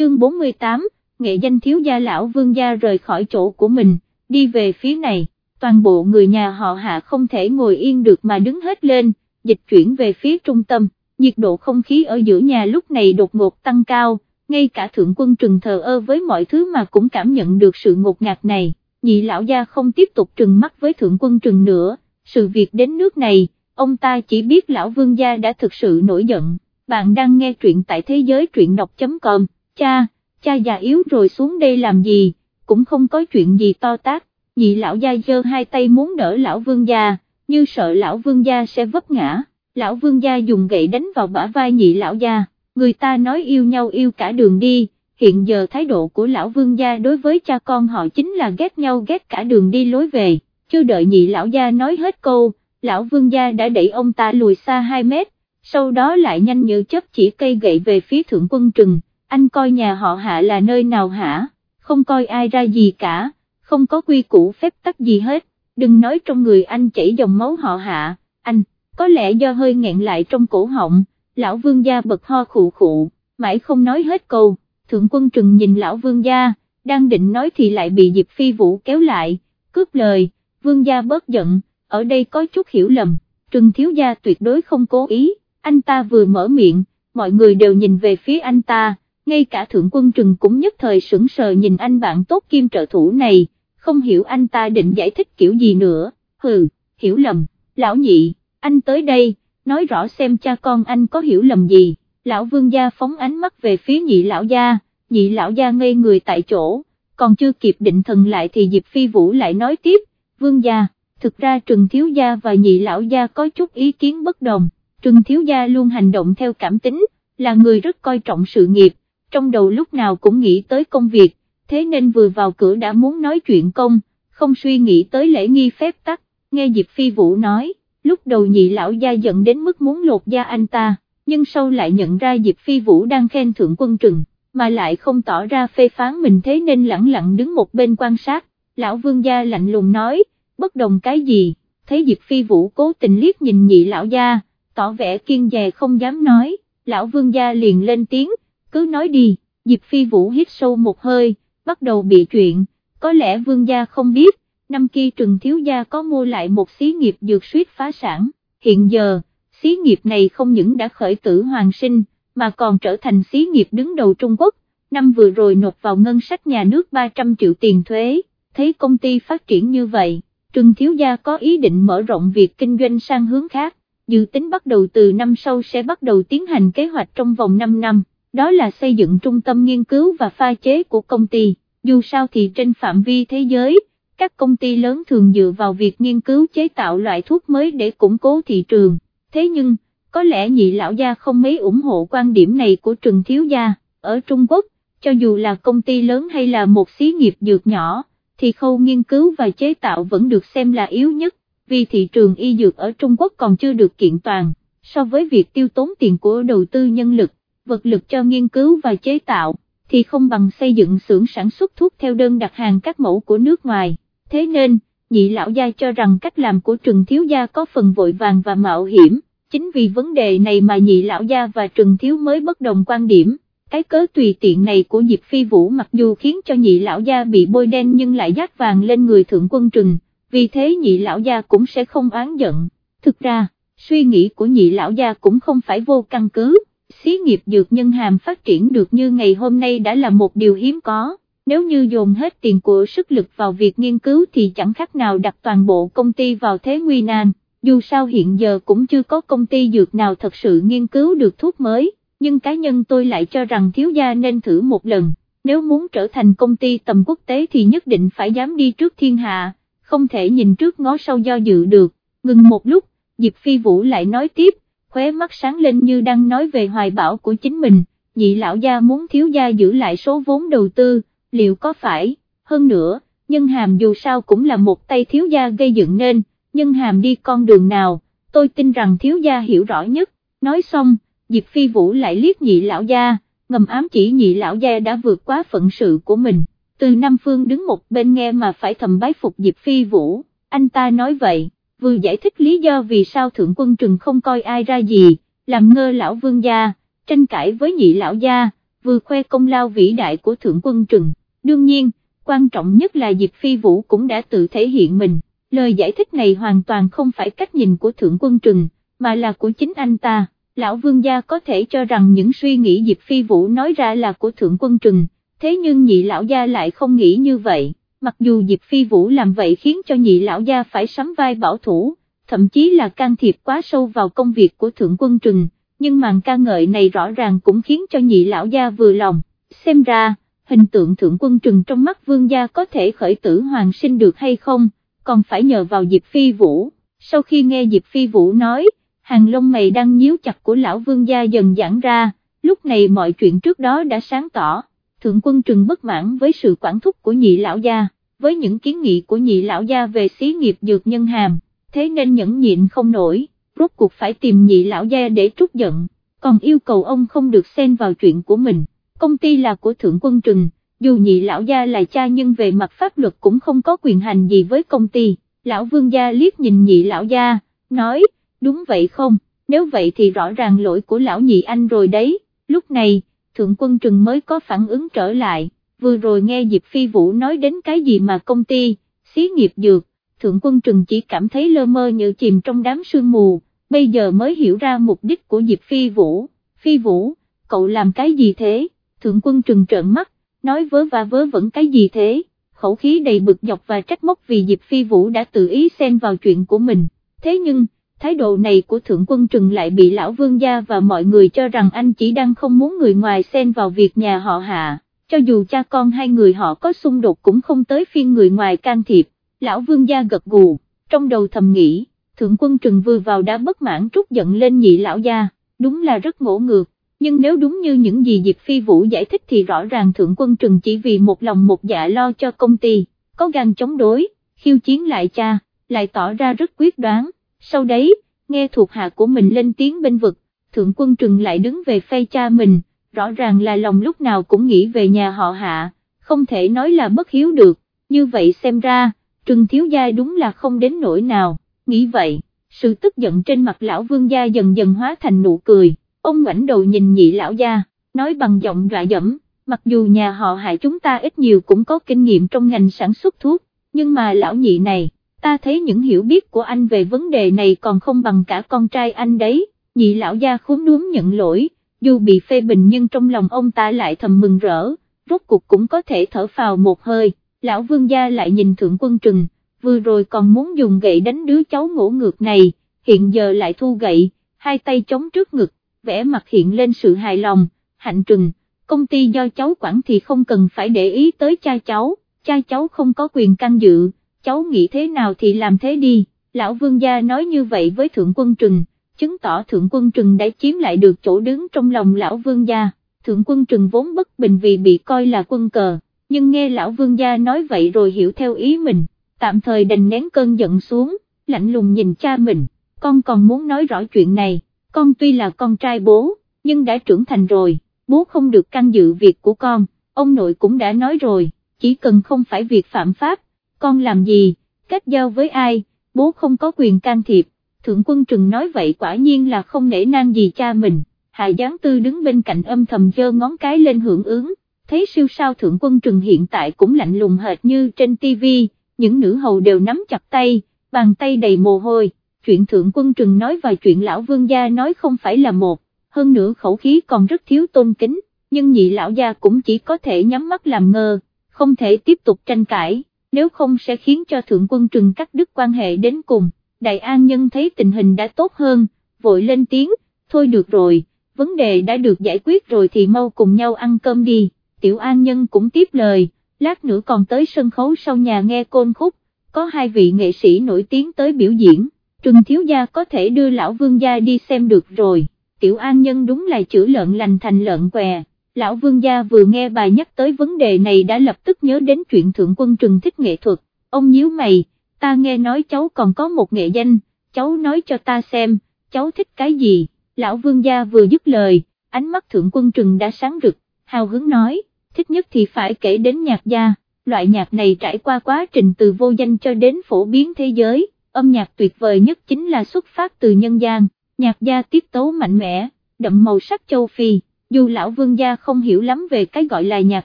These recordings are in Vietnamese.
chương 48, nghệ danh thiếu gia lão vương gia rời khỏi chỗ của mình, đi về phía này, toàn bộ người nhà họ hạ không thể ngồi yên được mà đứng hết lên, dịch chuyển về phía trung tâm, nhiệt độ không khí ở giữa nhà lúc này đột ngột tăng cao, ngay cả thượng quân trừng thờ ơ với mọi thứ mà cũng cảm nhận được sự ngột ngạt này, nhị lão gia không tiếp tục trừng mắt với thượng quân trừng nữa, sự việc đến nước này, ông ta chỉ biết lão vương gia đã thực sự nổi giận, bạn đang nghe truyện tại thế giới truyện đọc.com, cha, cha già yếu rồi xuống đây làm gì, cũng không có chuyện gì to tác, nhị lão gia giơ hai tay muốn đỡ lão vương gia, như sợ lão vương gia sẽ vấp ngã, lão vương gia dùng gậy đánh vào bả vai nhị lão gia, người ta nói yêu nhau yêu cả đường đi, hiện giờ thái độ của lão vương gia đối với cha con họ chính là ghét nhau ghét cả đường đi lối về, chưa đợi nhị lão gia nói hết câu, lão vương gia đã đẩy ông ta lùi xa 2 mét, sau đó lại nhanh như chớp chỉ cây gậy về phía thượng quân trừng, anh coi nhà họ hạ là nơi nào hả, không coi ai ra gì cả, không có quy củ phép tắc gì hết, đừng nói trong người anh chảy dòng máu họ hạ, anh, có lẽ do hơi nghẹn lại trong cổ họng, lão vương gia bật ho khụ khụ, mãi không nói hết câu, thượng quân trừng nhìn lão vương gia, đang định nói thì lại bị Diệp Phi Vũ kéo lại, cướp lời, vương gia bớt giận, ở đây có chút hiểu lầm, trừng thiếu gia tuyệt đối không cố ý, anh ta vừa mở miệng, mọi người đều nhìn về phía anh ta, ngay cả thượng quân trừng cũng nhất thời sững sờ nhìn anh bạn tốt kim trợ thủ này, không hiểu anh ta định giải thích kiểu gì nữa, hừ, hiểu lầm, lão nhị, anh tới đây, nói rõ xem cha con anh có hiểu lầm gì, lão vương gia phóng ánh mắt về phía nhị lão gia, nhị lão gia ngây người tại chỗ, còn chưa kịp định thần lại thì Diệp Phi Vũ lại nói tiếp, vương gia, thực ra Trừng Thiếu Gia và nhị lão gia có chút ý kiến bất đồng, Trừng Thiếu Gia luôn hành động theo cảm tính, là người rất coi trọng sự nghiệp, trong đầu lúc nào cũng nghĩ tới công việc, thế nên vừa vào cửa đã muốn nói chuyện công, không suy nghĩ tới lễ nghi phép tắc, nghe Diệp Phi Vũ nói, lúc đầu nhị lão gia giận đến mức muốn lột da anh ta, nhưng sau lại nhận ra Diệp Phi Vũ đang khen thượng quân trừng, mà lại không tỏ ra phê phán mình thế nên lặng lặng đứng một bên quan sát, lão vương gia lạnh lùng nói, bất đồng cái gì, thấy Diệp Phi Vũ cố tình liếc nhìn nhị lão gia, tỏ vẻ kiên dè không dám nói, lão vương gia liền lên tiếng, cứ nói đi, Diệp Phi Vũ hít sâu một hơi, bắt đầu bị chuyện, có lẽ vương gia không biết, năm kia trừng thiếu gia có mua lại một xí nghiệp dược suýt phá sản, hiện giờ, xí nghiệp này không những đã khởi tử hoàng sinh, mà còn trở thành xí nghiệp đứng đầu Trung Quốc, năm vừa rồi nộp vào ngân sách nhà nước 300 triệu tiền thuế, thấy công ty phát triển như vậy, trừng thiếu gia có ý định mở rộng việc kinh doanh sang hướng khác, dự tính bắt đầu từ năm sau sẽ bắt đầu tiến hành kế hoạch trong vòng 5 năm, đó là xây dựng trung tâm nghiên cứu và pha chế của công ty, dù sao thì trên phạm vi thế giới, các công ty lớn thường dựa vào việc nghiên cứu chế tạo loại thuốc mới để củng cố thị trường, thế nhưng, có lẽ nhị lão gia không mấy ủng hộ quan điểm này của Trừng Thiếu Gia, ở Trung Quốc, cho dù là công ty lớn hay là một xí nghiệp dược nhỏ, thì khâu nghiên cứu và chế tạo vẫn được xem là yếu nhất, vì thị trường y dược ở Trung Quốc còn chưa được kiện toàn, so với việc tiêu tốn tiền của đầu tư nhân lực, vật lực cho nghiên cứu và chế tạo, thì không bằng xây dựng xưởng sản xuất thuốc theo đơn đặt hàng các mẫu của nước ngoài, thế nên, nhị lão gia cho rằng cách làm của Trừng Thiếu Gia có phần vội vàng và mạo hiểm, chính vì vấn đề này mà nhị lão gia và Trừng Thiếu mới bất đồng quan điểm. Cái cớ tùy tiện này của Diệp Phi Vũ mặc dù khiến cho nhị lão gia bị bôi đen nhưng lại dát vàng lên người thượng quân trừng, vì thế nhị lão gia cũng sẽ không oán giận. Thực ra, suy nghĩ của nhị lão gia cũng không phải vô căn cứ, xí nghiệp dược nhân hàm phát triển được như ngày hôm nay đã là một điều hiếm có, nếu như dồn hết tiền của sức lực vào việc nghiên cứu thì chẳng khác nào đặt toàn bộ công ty vào thế nguy nan, dù sao hiện giờ cũng chưa có công ty dược nào thật sự nghiên cứu được thuốc mới, nhưng cá nhân tôi lại cho rằng thiếu gia nên thử một lần, nếu muốn trở thành công ty tầm quốc tế thì nhất định phải dám đi trước thiên hạ không thể nhìn trước ngó sau do dự được, ngừng một lúc, Diệp Phi Vũ lại nói tiếp, khóe mắt sáng lên như đang nói về hoài bão của chính mình, nhị lão gia muốn thiếu gia giữ lại số vốn đầu tư, liệu có phải, hơn nữa, nhân hàm dù sao cũng là một tay thiếu gia gây dựng nên, nhân hàm đi con đường nào, tôi tin rằng thiếu gia hiểu rõ nhất, nói xong, Diệp Phi Vũ lại liếc nhị lão gia, ngầm ám chỉ nhị lão gia đã vượt quá phận sự của mình. Từ Nam Phương đứng một bên nghe mà phải thầm bái phục Diệp Phi Vũ, anh ta nói vậy, vừa giải thích lý do vì sao Thượng Quân Trừng không coi ai ra gì, làm ngơ lão vương gia, tranh cãi với nhị lão gia, vừa khoe công lao vĩ đại của Thượng Quân Trừng, đương nhiên, quan trọng nhất là Diệp Phi Vũ cũng đã tự thể hiện mình, lời giải thích này hoàn toàn không phải cách nhìn của Thượng Quân Trừng, mà là của chính anh ta, lão vương gia có thể cho rằng những suy nghĩ Diệp Phi Vũ nói ra là của Thượng Quân Trừng, thế nhưng nhị lão gia lại không nghĩ như vậy, mặc dù Diệp Phi Vũ làm vậy khiến cho nhị lão gia phải sắm vai bảo thủ, thậm chí là can thiệp quá sâu vào công việc của Thượng Quân Trừng, nhưng màn ca ngợi này rõ ràng cũng khiến cho nhị lão gia vừa lòng, xem ra, hình tượng Thượng Quân Trừng trong mắt vương gia có thể khởi tử hoàng sinh được hay không, còn phải nhờ vào Diệp Phi Vũ, sau khi nghe Diệp Phi Vũ nói, hàng lông mày đang nhíu chặt của lão vương gia dần giãn ra, lúc này mọi chuyện trước đó đã sáng tỏ thượng quân trừng bất mãn với sự quản thúc của nhị lão gia, với những kiến nghị của nhị lão gia về xí nghiệp dược nhân hàm, thế nên nhẫn nhịn không nổi, rốt cuộc phải tìm nhị lão gia để trút giận, còn yêu cầu ông không được xen vào chuyện của mình, công ty là của thượng quân trừng, dù nhị lão gia là cha nhưng về mặt pháp luật cũng không có quyền hành gì với công ty, lão vương gia liếc nhìn nhị lão gia, nói, đúng vậy không, nếu vậy thì rõ ràng lỗi của lão nhị anh rồi đấy, lúc này, Thượng Quân Trừng mới có phản ứng trở lại, vừa rồi nghe Diệp Phi Vũ nói đến cái gì mà công ty, xí nghiệp dược, Thượng Quân Trừng chỉ cảm thấy lơ mơ như chìm trong đám sương mù, bây giờ mới hiểu ra mục đích của Diệp Phi Vũ, Phi Vũ, cậu làm cái gì thế, Thượng Quân Trừng trợn mắt, nói vớ và vớ vẩn cái gì thế, khẩu khí đầy bực dọc và trách móc vì Diệp Phi Vũ đã tự ý xen vào chuyện của mình, thế nhưng, thái độ này của Thượng Quân Trừng lại bị Lão Vương Gia và mọi người cho rằng anh chỉ đang không muốn người ngoài xen vào việc nhà họ hạ, cho dù cha con hai người họ có xung đột cũng không tới phiên người ngoài can thiệp, Lão Vương Gia gật gù, trong đầu thầm nghĩ, Thượng Quân Trừng vừa vào đã bất mãn trút giận lên nhị Lão Gia, đúng là rất ngỗ ngược. Nhưng nếu đúng như những gì Diệp Phi Vũ giải thích thì rõ ràng Thượng Quân Trừng chỉ vì một lòng một dạ lo cho công ty, có gan chống đối, khiêu chiến lại cha, lại tỏ ra rất quyết đoán sau đấy, nghe thuộc hạ của mình lên tiếng bên vực, thượng quân trừng lại đứng về phe cha mình, rõ ràng là lòng lúc nào cũng nghĩ về nhà họ hạ, không thể nói là bất hiếu được, như vậy xem ra, trừng thiếu gia đúng là không đến nỗi nào, nghĩ vậy, sự tức giận trên mặt lão vương gia dần dần hóa thành nụ cười, ông ngoảnh đầu nhìn nhị lão gia, nói bằng giọng dọa dẫm, mặc dù nhà họ hạ chúng ta ít nhiều cũng có kinh nghiệm trong ngành sản xuất thuốc, nhưng mà lão nhị này, ta thấy những hiểu biết của anh về vấn đề này còn không bằng cả con trai anh đấy, nhị lão gia khốn đuống nhận lỗi, dù bị phê bình nhưng trong lòng ông ta lại thầm mừng rỡ, rốt cuộc cũng có thể thở phào một hơi, lão vương gia lại nhìn thượng quân trừng, vừa rồi còn muốn dùng gậy đánh đứa cháu ngỗ ngược này, hiện giờ lại thu gậy, hai tay chống trước ngực, vẽ mặt hiện lên sự hài lòng, hạnh trừng, công ty do cháu quản thì không cần phải để ý tới cha cháu, cha cháu không có quyền can dự cháu nghĩ thế nào thì làm thế đi, lão vương gia nói như vậy với thượng quân trừng, chứng tỏ thượng quân trừng đã chiếm lại được chỗ đứng trong lòng lão vương gia, thượng quân trừng vốn bất bình vì bị coi là quân cờ, nhưng nghe lão vương gia nói vậy rồi hiểu theo ý mình, tạm thời đành nén cơn giận xuống, lạnh lùng nhìn cha mình, con còn muốn nói rõ chuyện này, con tuy là con trai bố, nhưng đã trưởng thành rồi, bố không được can dự việc của con, ông nội cũng đã nói rồi, chỉ cần không phải việc phạm pháp, con làm gì, kết giao với ai, bố không có quyền can thiệp, thượng quân trừng nói vậy quả nhiên là không nể nang gì cha mình, Hạ Giáng Tư đứng bên cạnh âm thầm giơ ngón cái lên hưởng ứng, thấy siêu sao thượng quân trừng hiện tại cũng lạnh lùng hệt như trên tivi, những nữ hầu đều nắm chặt tay, bàn tay đầy mồ hôi, chuyện thượng quân trừng nói và chuyện lão vương gia nói không phải là một, hơn nữa khẩu khí còn rất thiếu tôn kính, nhưng nhị lão gia cũng chỉ có thể nhắm mắt làm ngơ, không thể tiếp tục tranh cãi nếu không sẽ khiến cho thượng quân trừng cắt đứt quan hệ đến cùng, đại an nhân thấy tình hình đã tốt hơn, vội lên tiếng, thôi được rồi, vấn đề đã được giải quyết rồi thì mau cùng nhau ăn cơm đi, tiểu an nhân cũng tiếp lời, lát nữa còn tới sân khấu sau nhà nghe côn khúc, có hai vị nghệ sĩ nổi tiếng tới biểu diễn, trừng thiếu gia có thể đưa lão vương gia đi xem được rồi, tiểu an nhân đúng là chữa lợn lành thành lợn què lão vương gia vừa nghe bà nhắc tới vấn đề này đã lập tức nhớ đến chuyện thượng quân trừng thích nghệ thuật, ông nhíu mày, ta nghe nói cháu còn có một nghệ danh, cháu nói cho ta xem, cháu thích cái gì, lão vương gia vừa dứt lời, ánh mắt thượng quân trừng đã sáng rực, hào hứng nói, thích nhất thì phải kể đến nhạc gia, loại nhạc này trải qua quá trình từ vô danh cho đến phổ biến thế giới, âm nhạc tuyệt vời nhất chính là xuất phát từ nhân gian, nhạc gia tiết tấu mạnh mẽ, đậm màu sắc châu Phi dù lão vương gia không hiểu lắm về cái gọi là nhạc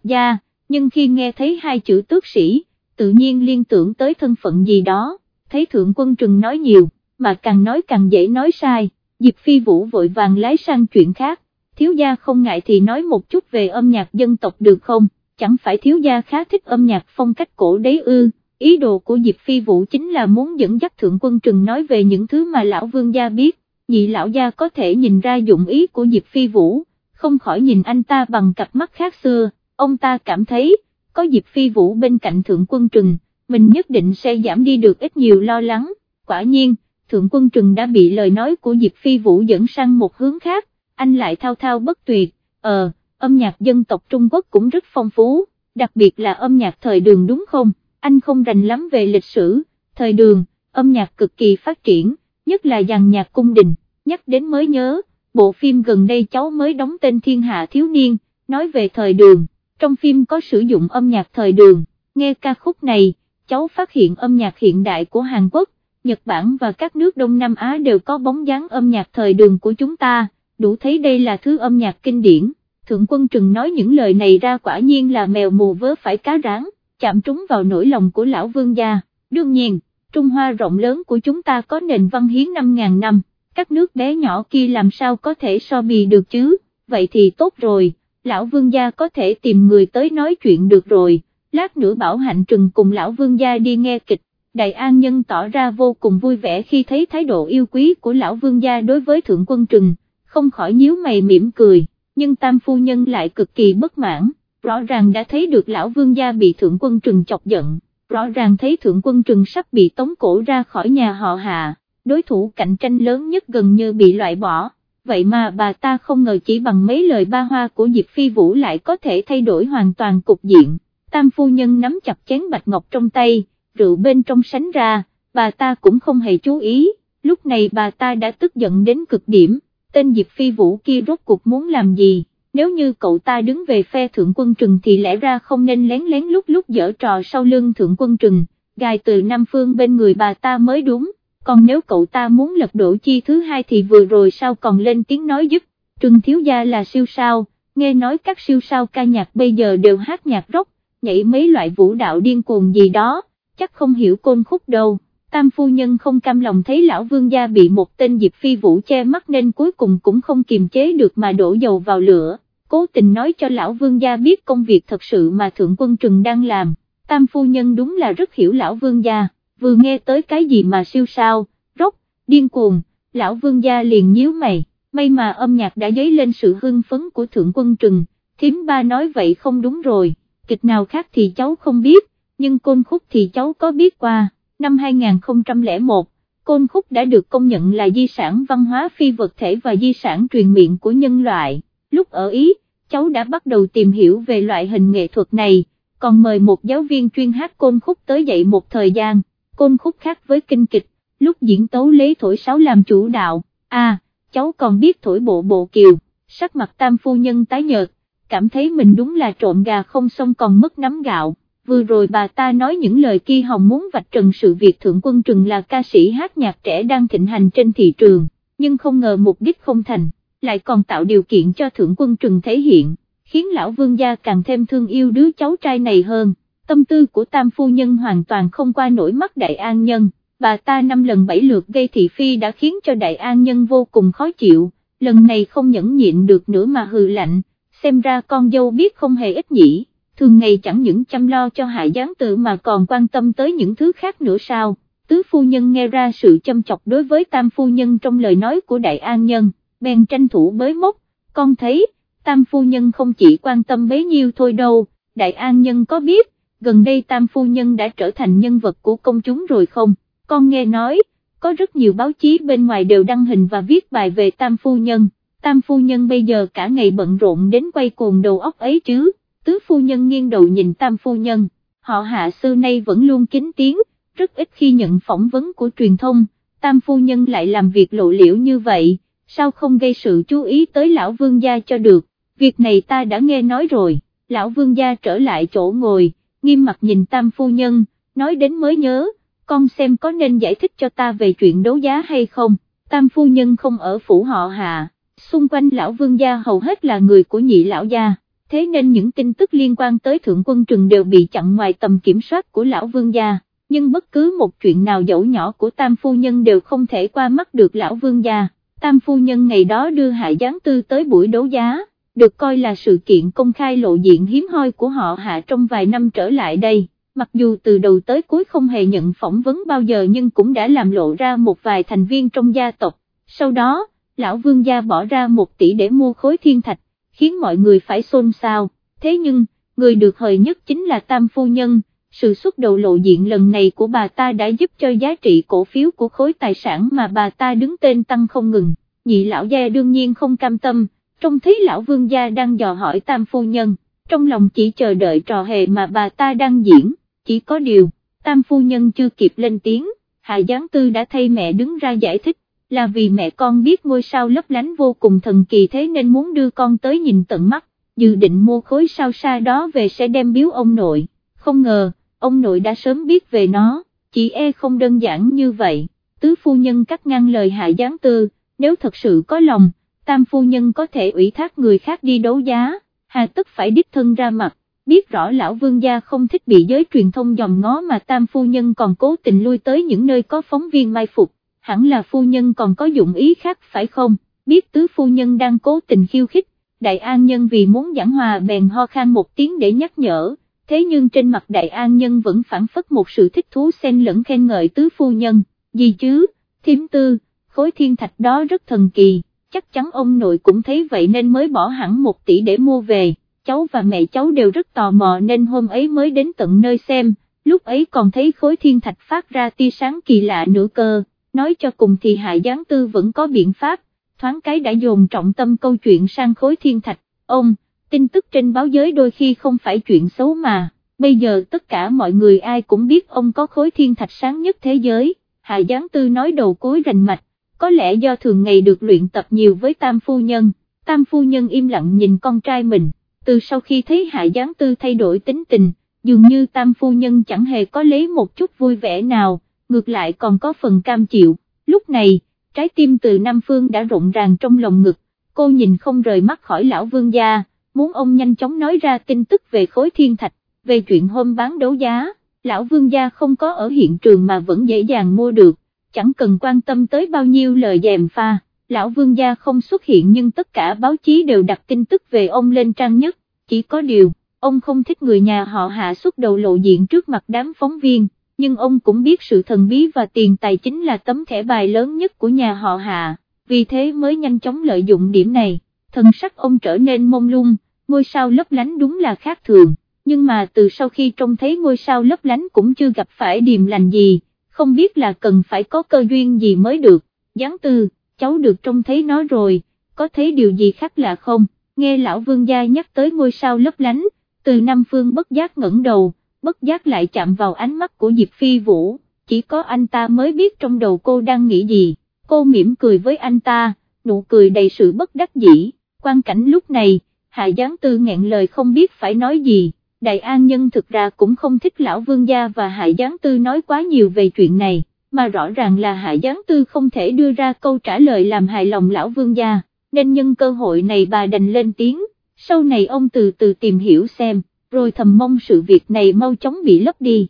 gia, nhưng khi nghe thấy hai chữ tước sĩ, tự nhiên liên tưởng tới thân phận gì đó, thấy thượng quân trừng nói nhiều, mà càng nói càng dễ nói sai, Diệp Phi Vũ vội vàng lái sang chuyện khác, thiếu gia không ngại thì nói một chút về âm nhạc dân tộc được không, chẳng phải thiếu gia khá thích âm nhạc phong cách cổ đấy ư, ý đồ của Diệp Phi Vũ chính là muốn dẫn dắt thượng quân trừng nói về những thứ mà lão vương gia biết, nhị lão gia có thể nhìn ra dụng ý của Diệp Phi Vũ, không khỏi nhìn anh ta bằng cặp mắt khác xưa, ông ta cảm thấy, có Diệp Phi Vũ bên cạnh thượng quân trừng, mình nhất định sẽ giảm đi được ít nhiều lo lắng, quả nhiên, thượng quân trừng đã bị lời nói của Diệp Phi Vũ dẫn sang một hướng khác, anh lại thao thao bất tuyệt, ờ, âm nhạc dân tộc Trung Quốc cũng rất phong phú, đặc biệt là âm nhạc thời đường đúng không, anh không rành lắm về lịch sử, thời đường, âm nhạc cực kỳ phát triển, nhất là dàn nhạc cung đình, nhắc đến mới nhớ, bộ phim gần đây cháu mới đóng tên Thiên Hạ Thiếu Niên, nói về thời đường, trong phim có sử dụng âm nhạc thời đường, nghe ca khúc này, cháu phát hiện âm nhạc hiện đại của Hàn Quốc, Nhật Bản và các nước Đông Nam Á đều có bóng dáng âm nhạc thời đường của chúng ta, đủ thấy đây là thứ âm nhạc kinh điển. Thượng quân trừng nói những lời này ra quả nhiên là mèo mù vớ phải cá ráng, chạm trúng vào nỗi lòng của lão vương gia. Đương nhiên, Trung Hoa rộng lớn của chúng ta có nền văn hiến 5.000 năm, các nước bé nhỏ kia làm sao có thể so bì được chứ, vậy thì tốt rồi, lão vương gia có thể tìm người tới nói chuyện được rồi, lát nữa bảo hạnh trừng cùng lão vương gia đi nghe kịch, đại an nhân tỏ ra vô cùng vui vẻ khi thấy thái độ yêu quý của lão vương gia đối với thượng quân trừng, không khỏi nhíu mày mỉm cười, nhưng tam phu nhân lại cực kỳ bất mãn, rõ ràng đã thấy được lão vương gia bị thượng quân trừng chọc giận, rõ ràng thấy thượng quân trừng sắp bị tống cổ ra khỏi nhà họ hạ, đối thủ cạnh tranh lớn nhất gần như bị loại bỏ, vậy mà bà ta không ngờ chỉ bằng mấy lời ba hoa của Diệp Phi Vũ lại có thể thay đổi hoàn toàn cục diện, tam phu nhân nắm chặt chén bạch ngọc trong tay, rượu bên trong sánh ra, bà ta cũng không hề chú ý, lúc này bà ta đã tức giận đến cực điểm, tên Diệp Phi Vũ kia rốt cuộc muốn làm gì, nếu như cậu ta đứng về phe thượng quân trừng thì lẽ ra không nên lén lén lúc lúc dở trò sau lưng thượng quân trừng, gài từ Nam Phương bên người bà ta mới đúng, còn nếu cậu ta muốn lật đổ chi thứ hai thì vừa rồi sao còn lên tiếng nói giúp, trừng thiếu gia là siêu sao, nghe nói các siêu sao ca nhạc bây giờ đều hát nhạc rock, nhảy mấy loại vũ đạo điên cuồng gì đó, chắc không hiểu côn khúc đâu. Tam phu nhân không cam lòng thấy lão vương gia bị một tên Diệp Phi Vũ che mắt nên cuối cùng cũng không kiềm chế được mà đổ dầu vào lửa, cố tình nói cho lão vương gia biết công việc thật sự mà thượng quân trừng đang làm, tam phu nhân đúng là rất hiểu lão vương gia, vừa nghe tới cái gì mà siêu sao, rốc, điên cuồng, lão vương gia liền nhíu mày, may mà âm nhạc đã dấy lên sự hưng phấn của thượng quân trừng, thím ba nói vậy không đúng rồi, kịch nào khác thì cháu không biết, nhưng côn khúc thì cháu có biết qua năm 2001, Côn Khúc đã được công nhận là di sản văn hóa phi vật thể và di sản truyền miệng của nhân loại. Lúc ở Ý, cháu đã bắt đầu tìm hiểu về loại hình nghệ thuật này, còn mời một giáo viên chuyên hát Côn Khúc tới dạy một thời gian. Côn Khúc khác với kinh kịch, lúc diễn tấu lấy thổi sáo làm chủ đạo, à, cháu còn biết thổi bộ bộ kiều, sắc mặt tam phu nhân tái nhợt, cảm thấy mình đúng là trộm gà không xong còn mất nắm gạo. Vừa rồi bà ta nói những lời kia hồng muốn vạch trần sự việc Thượng Quân Trừng là ca sĩ hát nhạc trẻ đang thịnh hành trên thị trường, nhưng không ngờ mục đích không thành, lại còn tạo điều kiện cho Thượng Quân Trừng thể hiện, khiến lão vương gia càng thêm thương yêu đứa cháu trai này hơn, tâm tư của tam phu nhân hoàn toàn không qua nổi mắt đại an nhân, bà ta năm lần bảy lượt gây thị phi đã khiến cho đại an nhân vô cùng khó chịu, lần này không nhẫn nhịn được nữa mà hừ lạnh, xem ra con dâu biết không hề ít nhỉ. Thường ngày chẳng những chăm lo cho hạ gián tự mà còn quan tâm tới những thứ khác nữa sao, tứ phu nhân nghe ra sự châm chọc đối với tam phu nhân trong lời nói của đại an nhân, bèn tranh thủ bới mốc, con thấy, tam phu nhân không chỉ quan tâm bấy nhiêu thôi đâu, đại an nhân có biết, gần đây tam phu nhân đã trở thành nhân vật của công chúng rồi không, con nghe nói, có rất nhiều báo chí bên ngoài đều đăng hình và viết bài về tam phu nhân, tam phu nhân bây giờ cả ngày bận rộn đến quay cuồng đầu óc ấy chứ. Tứ phu nhân nghiêng đầu nhìn tam phu nhân, họ hạ xưa nay vẫn luôn kính tiếng, rất ít khi nhận phỏng vấn của truyền thông, tam phu nhân lại làm việc lộ liễu như vậy, sao không gây sự chú ý tới lão vương gia cho được, việc này ta đã nghe nói rồi, lão vương gia trở lại chỗ ngồi, nghiêm mặt nhìn tam phu nhân, nói đến mới nhớ, con xem có nên giải thích cho ta về chuyện đấu giá hay không, tam phu nhân không ở phủ họ hạ, xung quanh lão vương gia hầu hết là người của nhị lão gia, thế nên những tin tức liên quan tới thượng quân trừng đều bị chặn ngoài tầm kiểm soát của lão vương gia, nhưng bất cứ một chuyện nào dẫu nhỏ của tam phu nhân đều không thể qua mắt được lão vương gia, tam phu nhân ngày đó đưa hạ gián tư tới buổi đấu giá, được coi là sự kiện công khai lộ diện hiếm hoi của họ hạ trong vài năm trở lại đây mặc dù từ đầu tới cuối không hề nhận phỏng vấn bao giờ nhưng cũng đã làm lộ ra một vài thành viên trong gia tộc, sau đó, lão vương gia bỏ ra một tỷ để mua khối thiên thạch, khiến mọi người phải xôn xao, thế nhưng, người được hời nhất chính là tam phu nhân, sự xuất đầu lộ diện lần này của bà ta đã giúp cho giá trị cổ phiếu của khối tài sản mà bà ta đứng tên tăng không ngừng, nhị lão gia đương nhiên không cam tâm, trông thấy lão vương gia đang dò hỏi tam phu nhân, trong lòng chỉ chờ đợi trò hề mà bà ta đang diễn chỉ có điều, tam phu nhân chưa kịp lên tiếng, Hạ Giáng Tư đã thay mẹ đứng ra giải thích, là vì mẹ con biết ngôi sao lấp lánh vô cùng thần kỳ thế nên muốn đưa con tới nhìn tận mắt, dự định mua khối sao xa đó về sẽ đem biếu ông nội, không ngờ, ông nội đã sớm biết về nó, chỉ e không đơn giản như vậy, tứ phu nhân cắt ngang lời Hạ Giáng Tư, nếu thật sự có lòng, tam phu nhân có thể ủy thác người khác đi đấu giá, hà tức phải đích thân ra mặt. Biết rõ lão vương gia không thích bị giới truyền thông dòm ngó mà tam phu nhân còn cố tình lui tới những nơi có phóng viên mai phục, hẳn là phu nhân còn có dụng ý khác phải không, biết tứ phu nhân đang cố tình khiêu khích, đại an nhân vì muốn giảng hòa bèn ho khan một tiếng để nhắc nhở, thế nhưng trên mặt đại an nhân vẫn phản phất một sự thích thú xen lẫn khen ngợi tứ phu nhân, gì chứ, thiếm tư, khối thiên thạch đó rất thần kỳ, chắc chắn ông nội cũng thấy vậy nên mới bỏ hẳn một tỷ để mua về. Cháu và mẹ cháu đều rất tò mò nên hôm ấy mới đến tận nơi xem, lúc ấy còn thấy khối thiên thạch phát ra tia sáng kỳ lạ nữa cơ, nói cho cùng thì Hạ gián Tư vẫn có biện pháp, thoáng cái đã dồn trọng tâm câu chuyện sang khối thiên thạch, ông, tin tức trên báo giới đôi khi không phải chuyện xấu mà, bây giờ tất cả mọi người ai cũng biết ông có khối thiên thạch sáng nhất thế giới, Hạ Giáng Tư nói đầu cối rành mạch, có lẽ do thường ngày được luyện tập nhiều với Tam Phu Nhân, Tam Phu Nhân im lặng nhìn con trai mình từ sau khi thấy hạ giáng tư thay đổi tính tình, dường như tam phu nhân chẳng hề có lấy một chút vui vẻ nào, ngược lại còn có phần cam chịu, lúc này, trái tim từ Nam Phương đã rộn ràng trong lòng ngực, cô nhìn không rời mắt khỏi lão vương gia, muốn ông nhanh chóng nói ra tin tức về khối thiên thạch, về chuyện hôm bán đấu giá, lão vương gia không có ở hiện trường mà vẫn dễ dàng mua được, chẳng cần quan tâm tới bao nhiêu lời dèm pha lão vương gia không xuất hiện nhưng tất cả báo chí đều đặt tin tức về ông lên trang nhất, chỉ có điều, ông không thích người nhà họ hạ xuất đầu lộ diện trước mặt đám phóng viên, nhưng ông cũng biết sự thần bí và tiền tài chính là tấm thẻ bài lớn nhất của nhà họ hạ, vì thế mới nhanh chóng lợi dụng điểm này, thần sắc ông trở nên mông lung, ngôi sao lấp lánh đúng là khác thường, nhưng mà từ sau khi trông thấy ngôi sao lấp lánh cũng chưa gặp phải điềm lành gì, không biết là cần phải có cơ duyên gì mới được, gián tư cháu được trông thấy nó rồi, có thấy điều gì khác lạ không, nghe lão vương gia nhắc tới ngôi sao lấp lánh, từ Nam Phương bất giác ngẩng đầu, bất giác lại chạm vào ánh mắt của Diệp Phi Vũ, chỉ có anh ta mới biết trong đầu cô đang nghĩ gì, cô mỉm cười với anh ta, nụ cười đầy sự bất đắc dĩ, quan cảnh lúc này, Hạ Giáng Tư nghẹn lời không biết phải nói gì, Đại An Nhân thực ra cũng không thích lão vương gia và Hạ Giáng Tư nói quá nhiều về chuyện này mà rõ ràng là Hạ Giáng Tư không thể đưa ra câu trả lời làm hài lòng lão vương gia, nên nhân cơ hội này bà đành lên tiếng, sau này ông từ từ tìm hiểu xem, rồi thầm mong sự việc này mau chóng bị lấp đi.